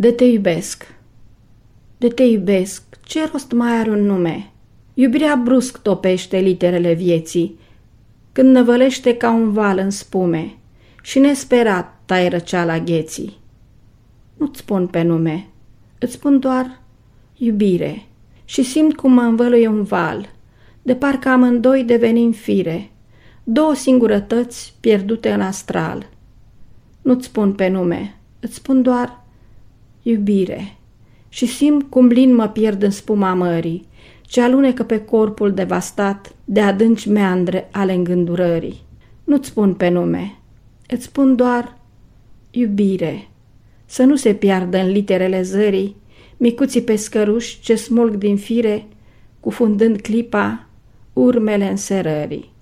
De te iubesc. De te iubesc. Ce rost mai are un nume? Iubirea brusc topește literele vieții, când năvălește ca un val în spume și nesperat tai răceala gheții. Nu-ți spun pe nume, îți spun doar iubire și simt cum mă învăluie un val, de parcă amândoi devenim fire, două singurătăți pierdute în astral. Nu-ți spun pe nume, îți spun doar iubire și simt cum lin mă pierd în spuma mării, ce alunecă pe corpul devastat de adânci meandre ale îngândurării. Nu-ți spun pe nume, îți spun doar iubire, să nu se piardă în literele zării micuții pescăruși ce smulg din fire, cufundând clipa urmele înserării.